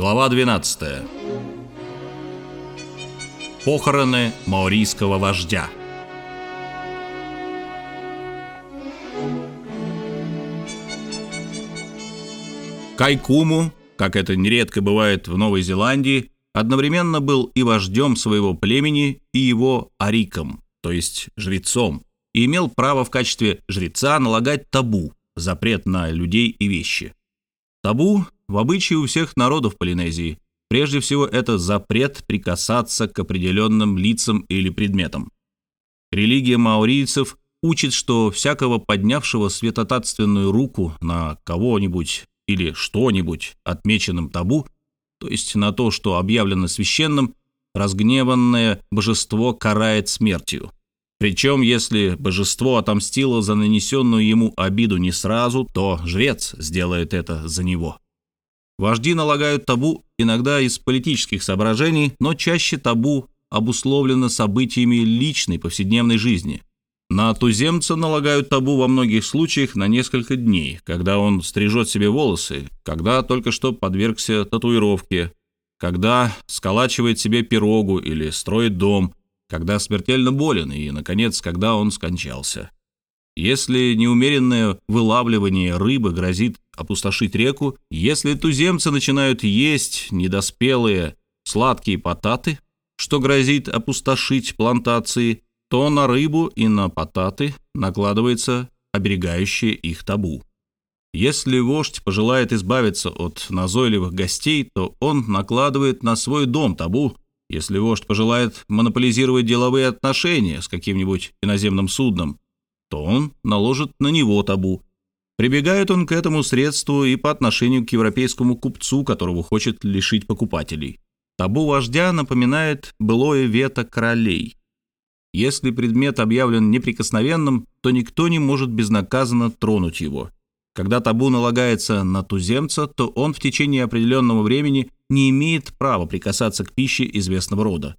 Глава 12. Похороны маорийского вождя. Кайкуму, как это нередко бывает в Новой Зеландии, одновременно был и вождем своего племени, и его ариком, то есть жрецом, и имел право в качестве жреца налагать табу, запрет на людей и вещи. Табу в обычае у всех народов Полинезии. Прежде всего, это запрет прикасаться к определенным лицам или предметам. Религия маорийцев учит, что всякого поднявшего светотатственную руку на кого-нибудь или что-нибудь, отмеченным табу, то есть на то, что объявлено священным, разгневанное божество карает смертью. Причем, если божество отомстило за нанесенную ему обиду не сразу, то жрец сделает это за него. Вожди налагают табу иногда из политических соображений, но чаще табу обусловлено событиями личной повседневной жизни. На туземца налагают табу во многих случаях на несколько дней, когда он стрижет себе волосы, когда только что подвергся татуировке, когда сколачивает себе пирогу или строит дом – когда смертельно болен и, наконец, когда он скончался. Если неумеренное вылавливание рыбы грозит опустошить реку, если туземцы начинают есть недоспелые сладкие потаты, что грозит опустошить плантации, то на рыбу и на потаты накладывается оберегающее их табу. Если вождь пожелает избавиться от назойливых гостей, то он накладывает на свой дом табу, если вождь пожелает монополизировать деловые отношения с каким-нибудь иноземным судном, то он наложит на него табу. Прибегает он к этому средству и по отношению к европейскому купцу, которого хочет лишить покупателей. Табу вождя напоминает былое вето королей. Если предмет объявлен неприкосновенным, то никто не может безнаказанно тронуть его – когда табу налагается на туземца, то он в течение определенного времени не имеет права прикасаться к пище известного рода.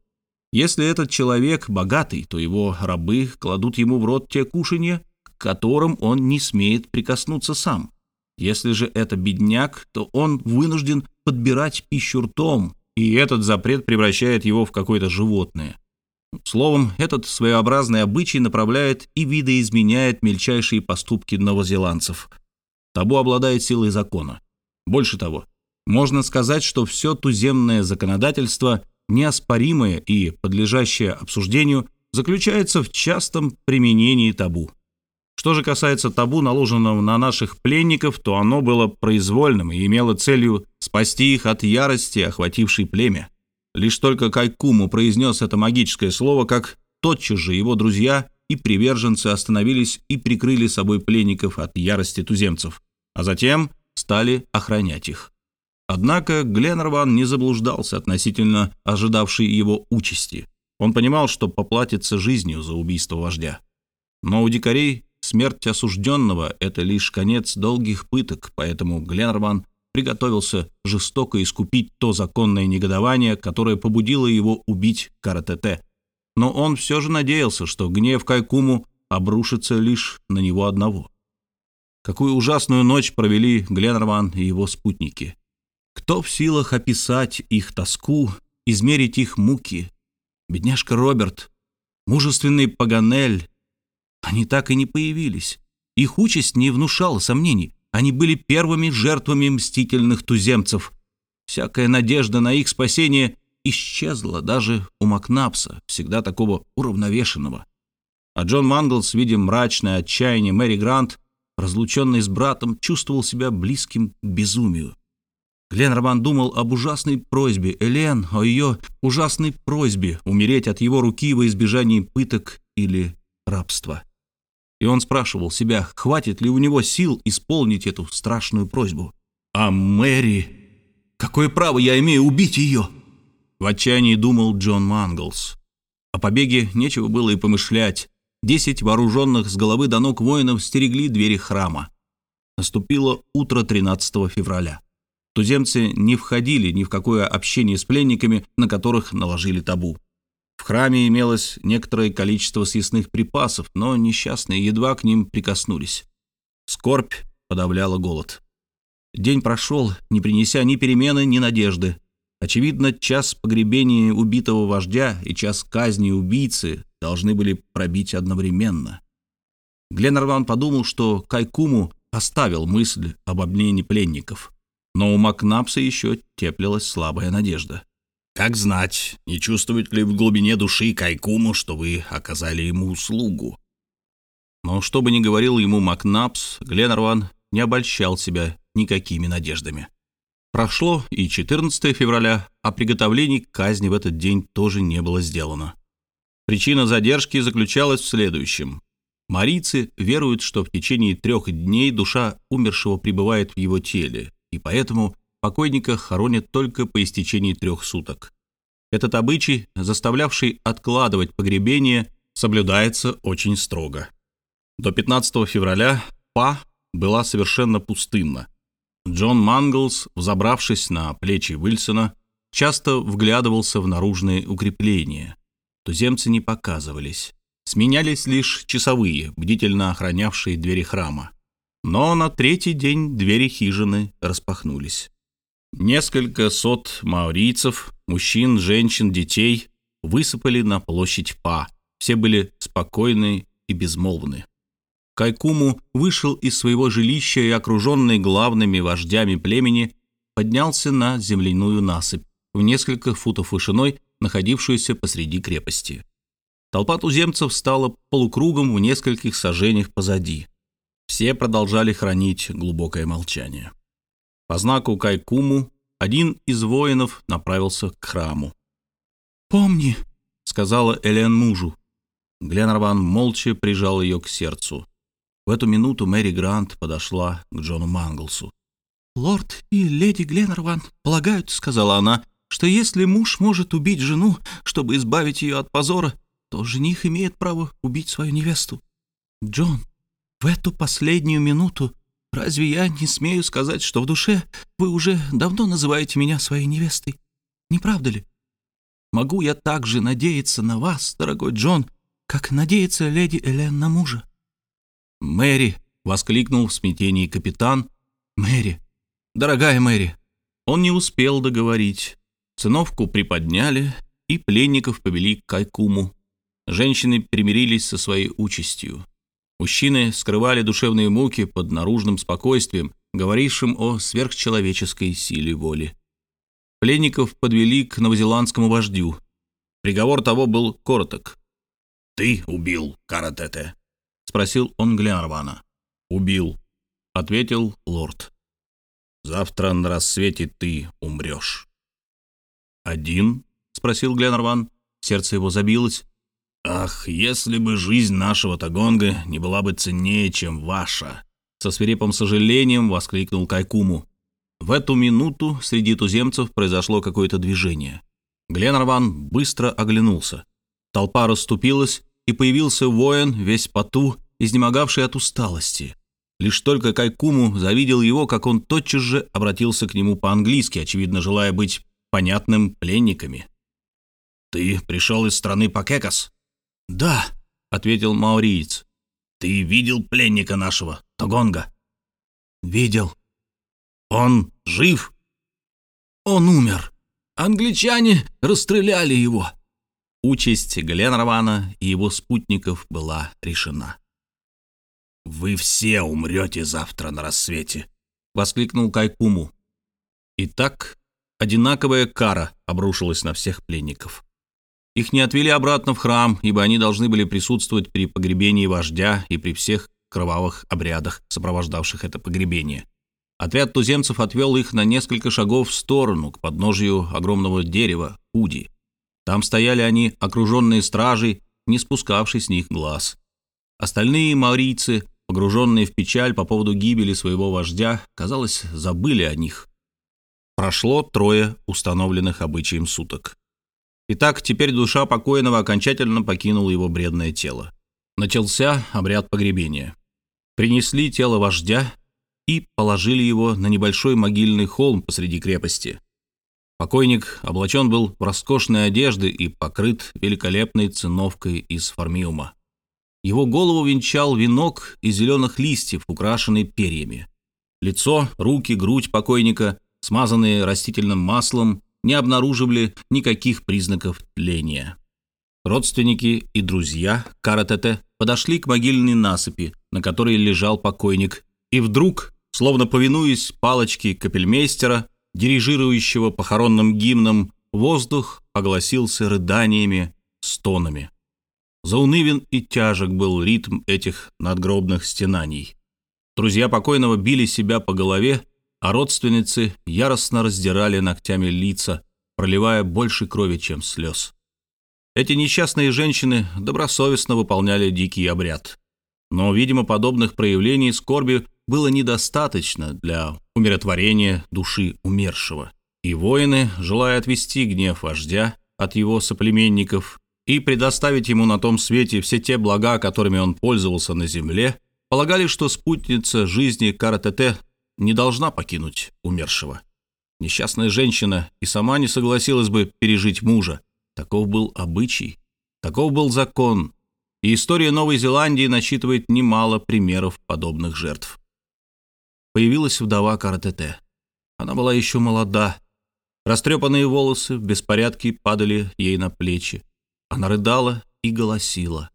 Если этот человек богатый, то его рабы кладут ему в рот те кушанья, которым он не смеет прикоснуться сам. Если же это бедняк, то он вынужден подбирать пищу ртом, и этот запрет превращает его в какое-то животное. Словом, этот своеобразный обычай направляет и видоизменяет мельчайшие поступки новозеландцев – Табу обладает силой закона. Больше того, можно сказать, что все туземное законодательство, неоспоримое и подлежащее обсуждению, заключается в частом применении табу. Что же касается табу, наложенного на наших пленников, то оно было произвольным и имело целью спасти их от ярости, охватившей племя. Лишь только Кайкуму произнес это магическое слово, как тотчас же его друзья и приверженцы остановились и прикрыли собой пленников от ярости туземцев, а затем стали охранять их. Однако Гленнерван не заблуждался относительно ожидавшей его участи. Он понимал, что поплатится жизнью за убийство вождя. Но у дикарей смерть осужденного – это лишь конец долгих пыток, поэтому Гленнерван приготовился жестоко искупить то законное негодование, которое побудило его убить Каратете но он все же надеялся, что гнев Кайкуму обрушится лишь на него одного. Какую ужасную ночь провели Гленнерман и его спутники. Кто в силах описать их тоску, измерить их муки? Бедняжка Роберт, мужественный Паганель. Они так и не появились. Их участь не внушала сомнений. Они были первыми жертвами мстительных туземцев. Всякая надежда на их спасение исчезла даже у Макнапса, всегда такого уравновешенного. А Джон Манглс, видя мрачное отчаяние Мэри Грант, разлученный с братом, чувствовал себя близким к безумию. Глен Роман думал об ужасной просьбе Элен, о ее ужасной просьбе умереть от его руки во избежании пыток или рабства. И он спрашивал себя, хватит ли у него сил исполнить эту страшную просьбу. «А Мэри? Какое право я имею убить ее?» В отчаянии думал Джон Манглс. О побеге нечего было и помышлять. Десять вооруженных с головы до ног воинов стерегли двери храма. Наступило утро 13 февраля. Туземцы не входили ни в какое общение с пленниками, на которых наложили табу. В храме имелось некоторое количество съестных припасов, но несчастные едва к ним прикоснулись. Скорбь подавляла голод. День прошел, не принеся ни перемены, ни надежды. Очевидно, час погребения убитого вождя и час казни убийцы должны были пробить одновременно. Гленнерван подумал, что Кайкуму оставил мысль об обмене пленников, но у Макнапса еще теплилась слабая надежда. «Как знать, не чувствует ли в глубине души Кайкуму, что вы оказали ему услугу?» Но что бы ни говорил ему Макнапс, Гленнерван не обольщал себя никакими надеждами. Прошло и 14 февраля, а приготовлений к казни в этот день тоже не было сделано. Причина задержки заключалась в следующем. Марийцы веруют, что в течение трех дней душа умершего пребывает в его теле, и поэтому покойника хоронят только по истечении трех суток. Этот обычай, заставлявший откладывать погребение, соблюдается очень строго. До 15 февраля Па была совершенно пустынна. Джон Манглс, взобравшись на плечи Уильсона, часто вглядывался в наружные укрепления. Туземцы не показывались. Сменялись лишь часовые, бдительно охранявшие двери храма. Но на третий день двери хижины распахнулись. Несколько сот маорийцев, мужчин, женщин, детей, высыпали на площадь Па. Все были спокойны и безмолвны. Кайкуму вышел из своего жилища и, окруженный главными вождями племени, поднялся на земляную насыпь в несколько футов вышиной, находившуюся посреди крепости. Толпа туземцев стала полукругом в нескольких сажениях позади. Все продолжали хранить глубокое молчание. По знаку Кайкуму один из воинов направился к храму. «Помни», — сказала Элен мужу. Гленарван молча прижал ее к сердцу. В эту минуту Мэри Грант подошла к Джону Манглсу. «Лорд и леди Гленнерван полагают, — сказала она, — что если муж может убить жену, чтобы избавить ее от позора, то жених имеет право убить свою невесту. Джон, в эту последнюю минуту разве я не смею сказать, что в душе вы уже давно называете меня своей невестой? Не правда ли? Могу я также надеяться на вас, дорогой Джон, как надеется леди Элен на мужа?» «Мэри!» — воскликнул в смятении капитан. «Мэри! Дорогая Мэри!» Он не успел договорить. Циновку приподняли, и пленников повели к Кайкуму. Женщины примирились со своей участью. Мужчины скрывали душевные муки под наружным спокойствием, говорившим о сверхчеловеческой силе воли. Пленников подвели к новозеландскому вождю. Приговор того был короток. «Ты убил Каратете», спросил он Гленарвана. «Убил», — ответил лорд. «Завтра на рассвете ты умрешь». «Один?» — спросил Гленарван. Сердце его забилось. «Ах, если бы жизнь нашего Тагонга не была бы ценнее, чем ваша!» Со свирепым сожалением воскликнул Кайкуму. В эту минуту среди туземцев произошло какое-то движение. Гленарван быстро оглянулся. Толпа расступилась, и появился воин, весь поту, изнемогавший от усталости. Лишь только Кайкуму завидел его, как он тотчас же обратился к нему по-английски, очевидно, желая быть понятным пленниками. «Ты пришел из страны Пакекас?» «Да», — ответил мауриец. «Ты видел пленника нашего, Тогонга?» «Видел». «Он жив?» «Он умер. Англичане расстреляли его». Участь Гленрована и его спутников была решена. «Вы все умрете завтра на рассвете», — воскликнул Кайкуму. Итак, одинаковая кара обрушилась на всех пленников. Их не отвели обратно в храм, ибо они должны были присутствовать при погребении вождя и при всех кровавых обрядах, сопровождавших это погребение. Отряд туземцев отвел их на несколько шагов в сторону, к подножию огромного дерева, Уди. Там стояли они, окруженные стражей, не спускавший с них глаз. Остальные маорийцы, погруженные в печаль по поводу гибели своего вождя, казалось, забыли о них. Прошло трое установленных обычаем суток. Итак, теперь душа покойного окончательно покинула его бредное тело. Начался обряд погребения. Принесли тело вождя и положили его на небольшой могильный холм посреди крепости – Покойник облачен был в роскошные одежды и покрыт великолепной циновкой из формиума. Его голову венчал венок из зеленых листьев, украшенный перьями. Лицо, руки, грудь покойника, смазанные растительным маслом, не обнаруживали никаких признаков тления. Родственники и друзья Каратете подошли к могильной насыпи, на которой лежал покойник, и вдруг, словно повинуясь палочке капельмейстера, дирижирующего похоронным гимном, воздух огласился рыданиями, стонами. Заунывен и тяжек был ритм этих надгробных стенаний. Друзья покойного били себя по голове, а родственницы яростно раздирали ногтями лица, проливая больше крови, чем слез. Эти несчастные женщины добросовестно выполняли дикий обряд. Но, видимо, подобных проявлений скорби было недостаточно для умиротворения души умершего. И воины, желая отвести гнев вождя от его соплеменников и предоставить ему на том свете все те блага, которыми он пользовался на земле, полагали, что спутница жизни Каратете не должна покинуть умершего. Несчастная женщина и сама не согласилась бы пережить мужа, Таков был обычай, таков был закон, и история Новой Зеландии насчитывает немало примеров подобных жертв. Появилась вдова Каратете. Она была еще молода. Растрепанные волосы в беспорядке падали ей на плечи. Она рыдала и голосила.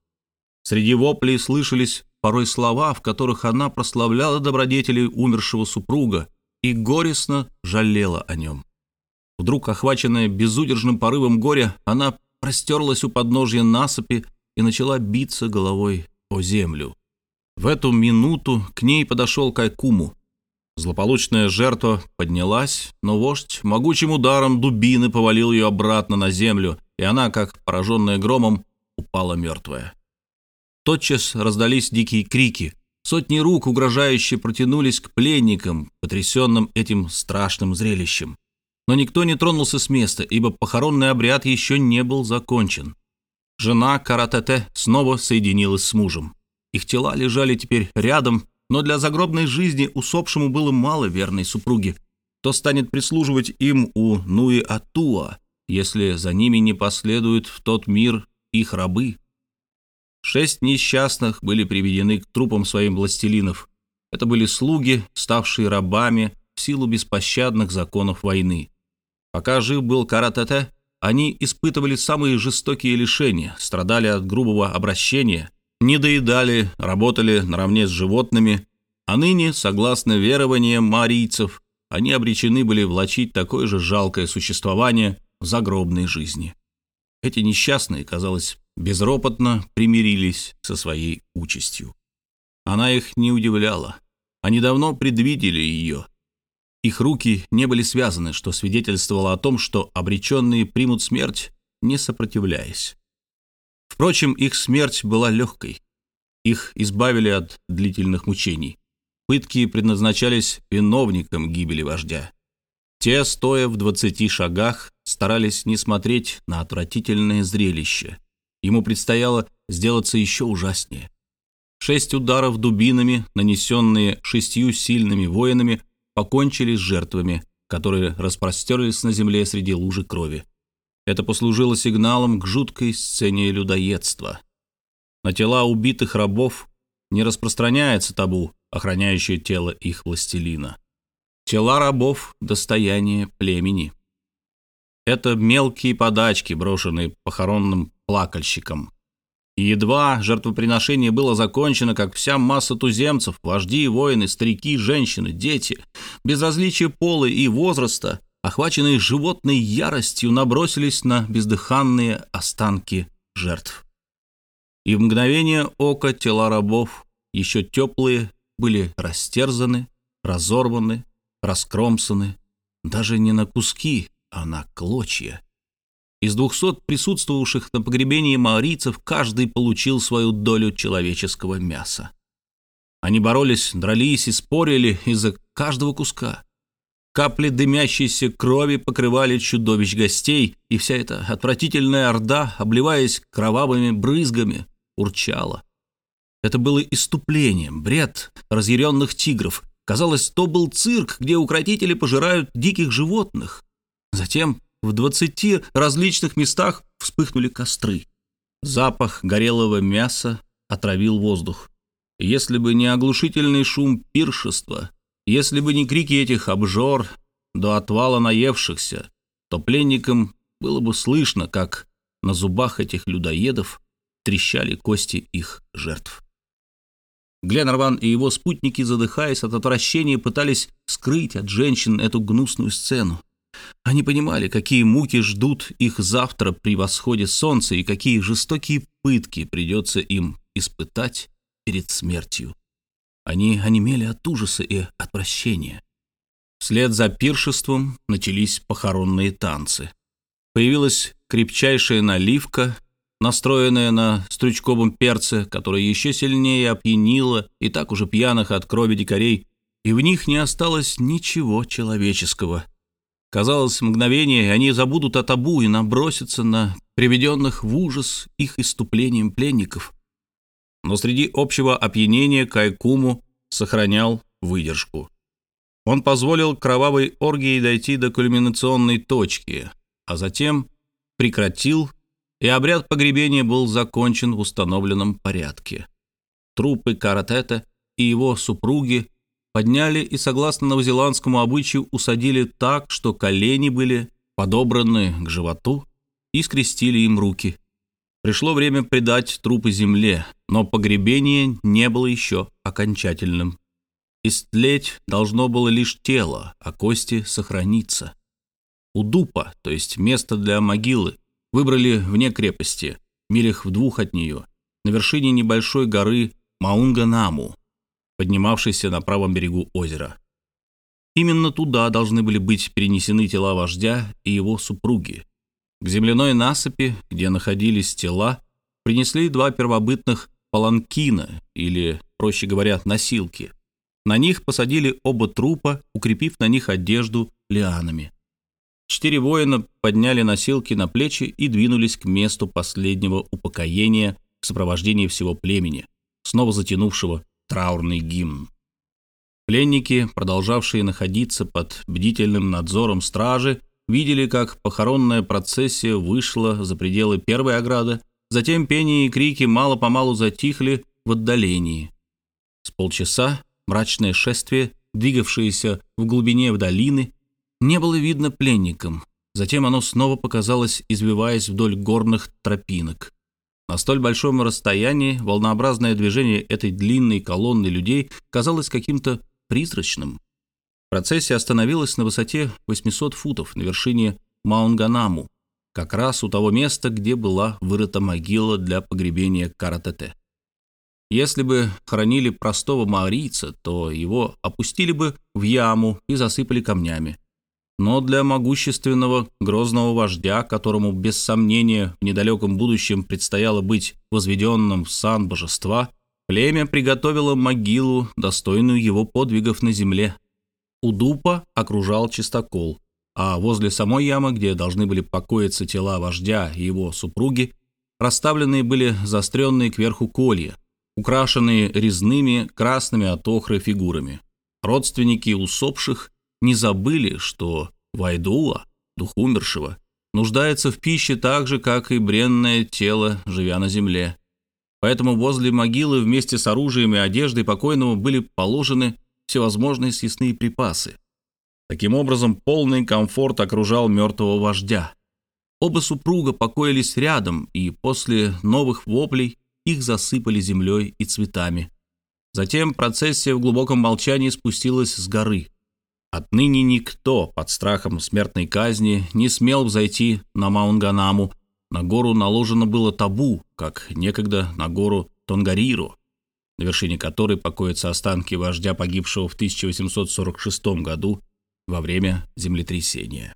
Среди воплей слышались порой слова, в которых она прославляла добродетели умершего супруга и горестно жалела о нем. Вдруг, охваченная безудержным порывом горя, она простерлась у подножья насыпи и начала биться головой о землю. В эту минуту к ней подошел Кайкуму. Злополучная жертва поднялась, но вождь могучим ударом дубины повалил ее обратно на землю, и она, как пораженная громом, упала мертвая. Тотчас раздались дикие крики. Сотни рук угрожающе протянулись к пленникам, потрясенным этим страшным зрелищем. Но никто не тронулся с места, ибо похоронный обряд еще не был закончен. Жена Каратете снова соединилась с мужем. Их тела лежали теперь рядом, но для загробной жизни усопшему было мало верной супруги. Кто станет прислуживать им у Нуи-Атуа, если за ними не последуют в тот мир их рабы? Шесть несчастных были приведены к трупам своим властелинов. Это были слуги, ставшие рабами в силу беспощадных законов войны. Пока жив был Каратете, они испытывали самые жестокие лишения, страдали от грубого обращения, не доедали, работали наравне с животными, а ныне, согласно верованиям марийцев, они обречены были влачить такое же жалкое существование в загробной жизни. Эти несчастные, казалось, безропотно примирились со своей участью. Она их не удивляла. Они давно предвидели ее их руки не были связаны, что свидетельствовало о том, что обреченные примут смерть, не сопротивляясь. Впрочем, их смерть была легкой. Их избавили от длительных мучений. Пытки предназначались виновникам гибели вождя. Те, стоя в двадцати шагах, старались не смотреть на отвратительное зрелище. Ему предстояло сделаться еще ужаснее. Шесть ударов дубинами, нанесенные шестью сильными воинами, покончили с жертвами, которые распростерлись на земле среди лужи крови. Это послужило сигналом к жуткой сцене людоедства. На тела убитых рабов не распространяется табу, охраняющее тело их властелина. Тела рабов — достояние племени. Это мелкие подачки, брошенные похоронным плакальщикам. И едва жертвоприношение было закончено, как вся масса туземцев, вожди, воины, старики, женщины, дети, без различия пола и возраста, охваченные животной яростью, набросились на бездыханные останки жертв. И в мгновение ока тела рабов, еще теплые, были растерзаны, разорваны, раскромсаны, даже не на куски, а на клочья. Из двухсот присутствовавших на погребении маорийцев каждый получил свою долю человеческого мяса. Они боролись, дрались и спорили из-за каждого куска. Капли дымящейся крови покрывали чудовищ гостей, и вся эта отвратительная орда, обливаясь кровавыми брызгами, урчала. Это было иступлением, бред разъяренных тигров. Казалось, то был цирк, где укротители пожирают диких животных. Затем в двадцати различных местах вспыхнули костры. Запах горелого мяса отравил воздух. Если бы не оглушительный шум пиршества, Если бы не крики этих обжор до отвала наевшихся, то пленникам было бы слышно, как на зубах этих людоедов трещали кости их жертв. Гленнерван и его спутники, задыхаясь от отвращения, пытались скрыть от женщин эту гнусную сцену. Они понимали, какие муки ждут их завтра при восходе солнца и какие жестокие пытки придется им испытать перед смертью. Они онемели от ужаса и отвращения. Вслед за пиршеством начались похоронные танцы. Появилась крепчайшая наливка, настроенная на стручковом перце, которая еще сильнее опьянила и так уже пьяных от крови дикарей, и в них не осталось ничего человеческого. Казалось, мгновение, они забудут о табу и набросятся на приведенных в ужас их иступлением пленников. Но среди общего опьянения Кайкуму сохранял выдержку. Он позволил кровавой оргии дойти до кульминационной точки, а затем прекратил, и обряд погребения был закончен в установленном порядке. Трупы Каратета и его супруги подняли и, согласно новозеландскому обычаю, усадили так, что колени были подобраны к животу и скрестили им руки. Пришло время предать трупы земле, но погребение не было еще окончательным. Истлеть должно было лишь тело, а кости сохраниться. У дупа, то есть место для могилы, выбрали вне крепости, милях в двух от нее, на вершине небольшой горы Маунганаму, поднимавшейся на правом берегу озера. Именно туда должны были быть перенесены тела вождя и его супруги. К земляной насыпи, где находились тела, принесли два первобытных паланкина, или, проще говоря, носилки. На них посадили оба трупа, укрепив на них одежду лианами. Четыре воина подняли носилки на плечи и двинулись к месту последнего упокоения в сопровождении всего племени, снова затянувшего траурный гимн. Пленники, продолжавшие находиться под бдительным надзором стражи, видели, как похоронная процессия вышла за пределы первой ограды, затем пение и крики мало-помалу затихли в отдалении. С полчаса мрачное шествие, двигавшееся в глубине в долины, не было видно пленникам. Затем оно снова показалось, извиваясь вдоль горных тропинок. На столь большом расстоянии волнообразное движение этой длинной колонны людей казалось каким-то призрачным. Процессия остановилась на высоте 800 футов на вершине Маунганаму, как раз у того места, где была вырыта могила для погребения Каратете. Если бы хоронили простого маорийца, то его опустили бы в яму и засыпали камнями. Но для могущественного, грозного вождя, которому без сомнения в недалеком будущем предстояло быть возведенным в сан божества, племя приготовило могилу, достойную его подвигов на земле. У дупа окружал чистокол, а возле самой ямы, где должны были покоиться тела вождя и его супруги, расставленные были заостренные кверху колья, украшенные резными красными от охры фигурами. Родственники усопших не забыли, что Вайдуа, дух умершего, нуждается в пище так же, как и бренное тело, живя на земле. Поэтому возле могилы вместе с оружием и одеждой покойного были положены всевозможные съестные припасы. Таким образом, полный комфорт окружал мертвого вождя. Оба супруга покоились рядом, и после новых воплей их засыпали землей и цветами. Затем процессия в глубоком молчании спустилась с горы. Отныне никто под страхом смертной казни не смел взойти на Маунганаму. На гору наложено было табу, как некогда на гору Тонгариру, на вершине которой покоятся останки вождя, погибшего в 1846 году во время землетрясения.